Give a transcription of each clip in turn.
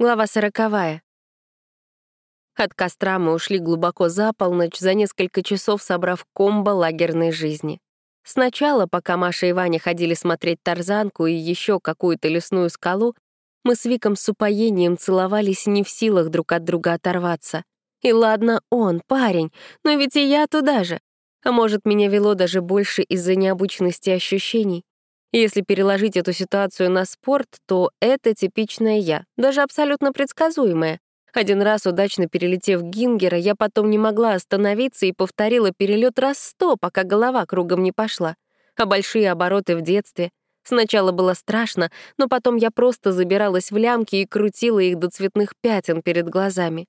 Глава сороковая. От костра мы ушли глубоко за полночь, за несколько часов собрав комбо лагерной жизни. Сначала, пока Маша и Ваня ходили смотреть тарзанку и еще какую-то лесную скалу, мы с Виком с упоением целовались не в силах друг от друга оторваться. И ладно он, парень, но ведь и я туда же. А может, меня вело даже больше из-за необычности ощущений. Если переложить эту ситуацию на спорт, то это типичная я, даже абсолютно предсказуемая. Один раз, удачно перелетев Гингера, я потом не могла остановиться и повторила перелет раз сто, пока голова кругом не пошла. А большие обороты в детстве. Сначала было страшно, но потом я просто забиралась в лямки и крутила их до цветных пятен перед глазами.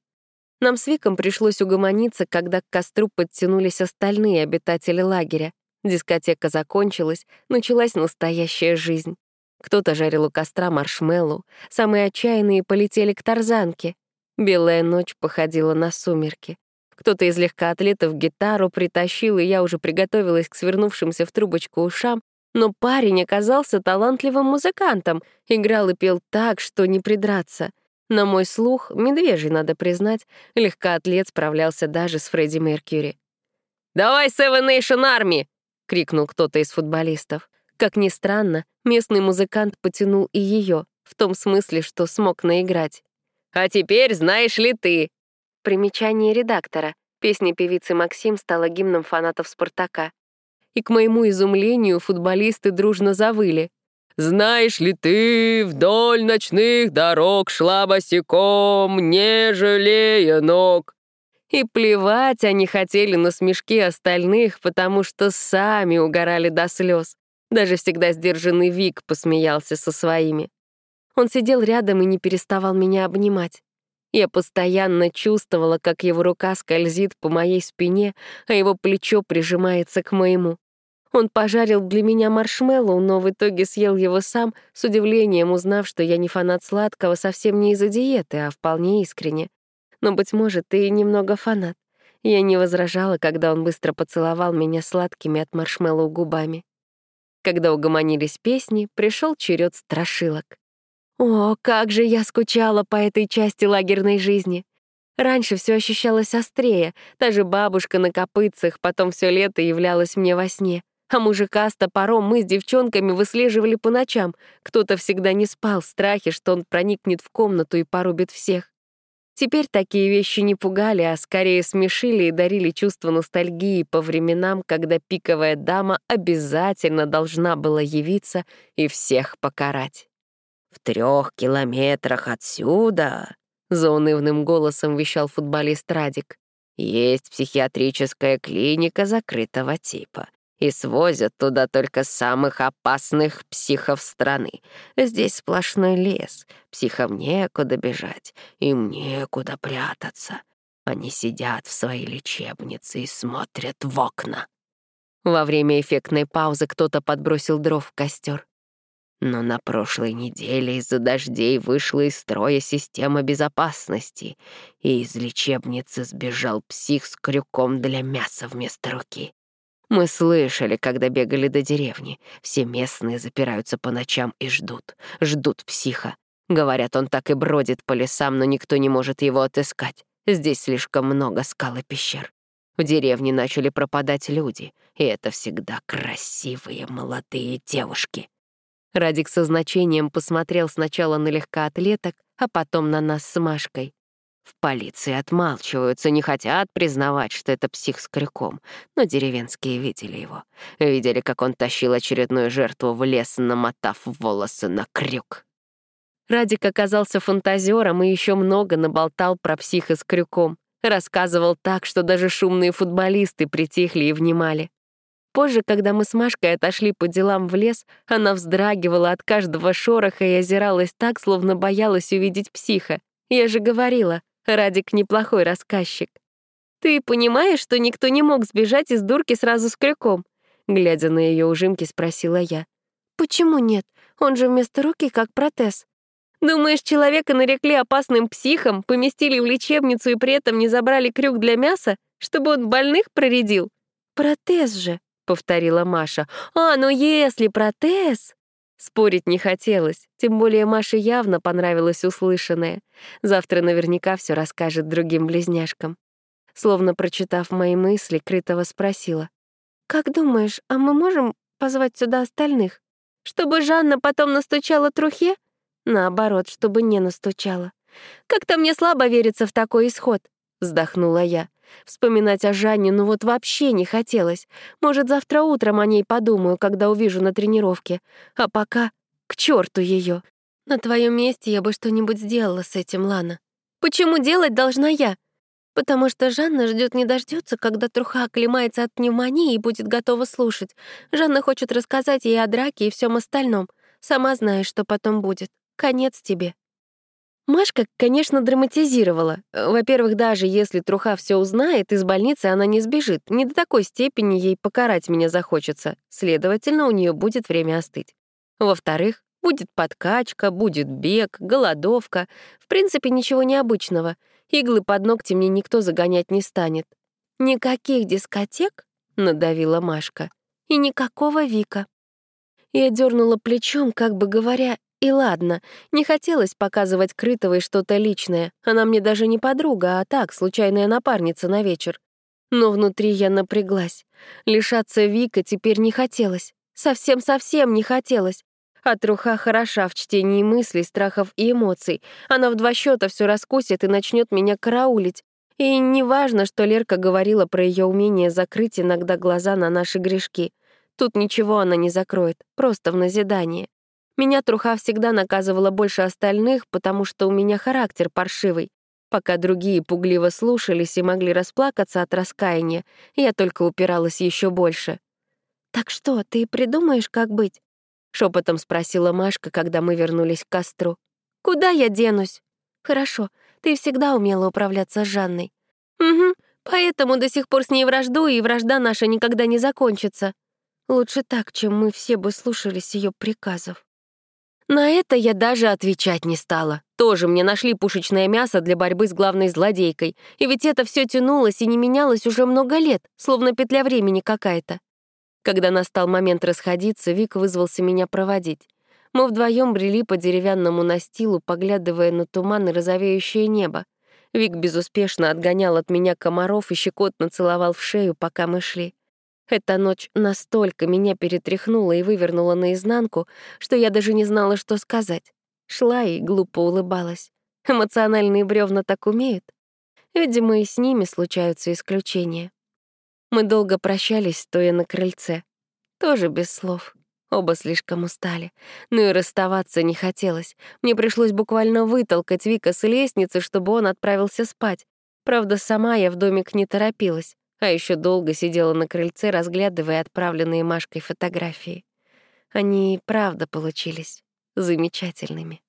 Нам с Виком пришлось угомониться, когда к костру подтянулись остальные обитатели лагеря. Дискотека закончилась, началась настоящая жизнь. Кто-то жарил у костра маршмеллоу, самые отчаянные полетели к тарзанке. Белая ночь походила на сумерки. Кто-то из легкоатлетов гитару притащил, и я уже приготовилась к свернувшимся в трубочку ушам, но парень оказался талантливым музыкантом, играл и пел так, что не придраться. На мой слух, медвежий, надо признать, легкоатлет справлялся даже с Фредди Меркьюри. «Давай Seven Nation Army!» — крикнул кто-то из футболистов. Как ни странно, местный музыкант потянул и ее, в том смысле, что смог наиграть. «А теперь знаешь ли ты?» Примечание редактора. Песня певицы Максим стала гимном фанатов «Спартака». И, к моему изумлению, футболисты дружно завыли. «Знаешь ли ты, вдоль ночных дорог шла босиком, не жалея ног». И плевать они хотели на смешки остальных, потому что сами угорали до слез. Даже всегда сдержанный Вик посмеялся со своими. Он сидел рядом и не переставал меня обнимать. Я постоянно чувствовала, как его рука скользит по моей спине, а его плечо прижимается к моему. Он пожарил для меня маршмеллоу, но в итоге съел его сам, с удивлением узнав, что я не фанат сладкого совсем не из-за диеты, а вполне искренне но, быть может, ты немного фанат. Я не возражала, когда он быстро поцеловал меня сладкими от маршмеллоу губами. Когда угомонились песни, пришел черед страшилок. О, как же я скучала по этой части лагерной жизни. Раньше все ощущалось острее, даже бабушка на копытцах потом все лето являлась мне во сне. А мужика с топором мы с девчонками выслеживали по ночам. Кто-то всегда не спал в страхе, что он проникнет в комнату и порубит всех. Теперь такие вещи не пугали, а скорее смешили и дарили чувство ностальгии по временам, когда пиковая дама обязательно должна была явиться и всех покарать. «В трех километрах отсюда», — заунывным голосом вещал футболист Радик, «есть психиатрическая клиника закрытого типа и свозят туда только самых опасных психов страны. Здесь сплошной лес, психам некуда бежать, им некуда прятаться. Они сидят в своей лечебнице и смотрят в окна. Во время эффектной паузы кто-то подбросил дров в костер. Но на прошлой неделе из-за дождей вышла из строя система безопасности, и из лечебницы сбежал псих с крюком для мяса вместо руки. Мы слышали, когда бегали до деревни. Все местные запираются по ночам и ждут. Ждут психа. Говорят, он так и бродит по лесам, но никто не может его отыскать. Здесь слишком много скал и пещер. В деревне начали пропадать люди, и это всегда красивые молодые девушки. Радик со значением посмотрел сначала на легкоатлеток, а потом на нас с Машкой. В полиции отмалчиваются, не хотят признавать, что это псих с крюком, но деревенские видели его. Видели, как он тащил очередную жертву в лес, намотав волосы на крюк. Радик оказался фантазером и еще много наболтал про психа с крюком. Рассказывал так, что даже шумные футболисты притихли и внимали. Позже, когда мы с Машкой отошли по делам в лес, она вздрагивала от каждого шороха и озиралась так, словно боялась увидеть психа. Я же говорила, Радик неплохой рассказчик. Ты понимаешь, что никто не мог сбежать из дурки сразу с крюком? Глядя на ее ужимки, спросила я. Почему нет? Он же вместо руки как протез. Думаешь, человека нарекли опасным психом, поместили в лечебницу и при этом не забрали крюк для мяса, чтобы он больных проредил? Протез же, повторила Маша. А, ну если протез. Спорить не хотелось, тем более Маше явно понравилось услышанное. Завтра наверняка все расскажет другим близняшкам. Словно прочитав мои мысли, Крытова спросила. «Как думаешь, а мы можем позвать сюда остальных? Чтобы Жанна потом настучала трухе? Наоборот, чтобы не настучала. Как-то мне слабо верится в такой исход», — вздохнула я. Вспоминать о Жанне ну вот вообще не хотелось. Может, завтра утром о ней подумаю, когда увижу на тренировке. А пока к черту ее. На твоем месте я бы что-нибудь сделала с этим, Лана. Почему делать должна я? Потому что Жанна ждет не дождется, когда труха оклемается от пневмонии и будет готова слушать. Жанна хочет рассказать ей о драке и всем остальном. Сама знаешь, что потом будет. Конец тебе. Машка, конечно, драматизировала. Во-первых, даже если Труха все узнает, из больницы она не сбежит. Не до такой степени ей покарать меня захочется. Следовательно, у нее будет время остыть. Во-вторых, будет подкачка, будет бег, голодовка. В принципе, ничего необычного. Иглы под ногти мне никто загонять не станет. «Никаких дискотек?» — надавила Машка. «И никакого Вика». Я дернула плечом, как бы говоря, и ладно, не хотелось показывать Крытовой что-то личное. Она мне даже не подруга, а так, случайная напарница на вечер. Но внутри я напряглась. Лишаться Вика теперь не хотелось. Совсем-совсем не хотелось. А труха хороша в чтении мыслей, страхов и эмоций. Она в два счета все раскусит и начнет меня караулить. И не важно, что Лерка говорила про ее умение закрыть иногда глаза на наши грешки. Тут ничего она не закроет, просто в назидание. Меня труха всегда наказывала больше остальных, потому что у меня характер паршивый. Пока другие пугливо слушались и могли расплакаться от раскаяния, я только упиралась еще больше. «Так что, ты придумаешь, как быть?» — шепотом спросила Машка, когда мы вернулись к костру. «Куда я денусь?» «Хорошо, ты всегда умела управляться с Жанной». «Угу, поэтому до сих пор с ней вражду, и вражда наша никогда не закончится. Лучше так, чем мы все бы слушались ее приказов». На это я даже отвечать не стала. Тоже мне нашли пушечное мясо для борьбы с главной злодейкой. И ведь это все тянулось и не менялось уже много лет, словно петля времени какая-то. Когда настал момент расходиться, Вик вызвался меня проводить. Мы вдвоем брели по деревянному настилу, поглядывая на туман и розовеющее небо. Вик безуспешно отгонял от меня комаров и щекотно целовал в шею, пока мы шли. Эта ночь настолько меня перетряхнула и вывернула наизнанку, что я даже не знала, что сказать. Шла и глупо улыбалась. Эмоциональные бревна так умеют. Видимо, и с ними случаются исключения. Мы долго прощались, стоя на крыльце. Тоже без слов. Оба слишком устали. Ну и расставаться не хотелось. Мне пришлось буквально вытолкать Вика с лестницы, чтобы он отправился спать. Правда, сама я в домик не торопилась а еще долго сидела на крыльце, разглядывая отправленные Машкой фотографии. Они правда получились замечательными.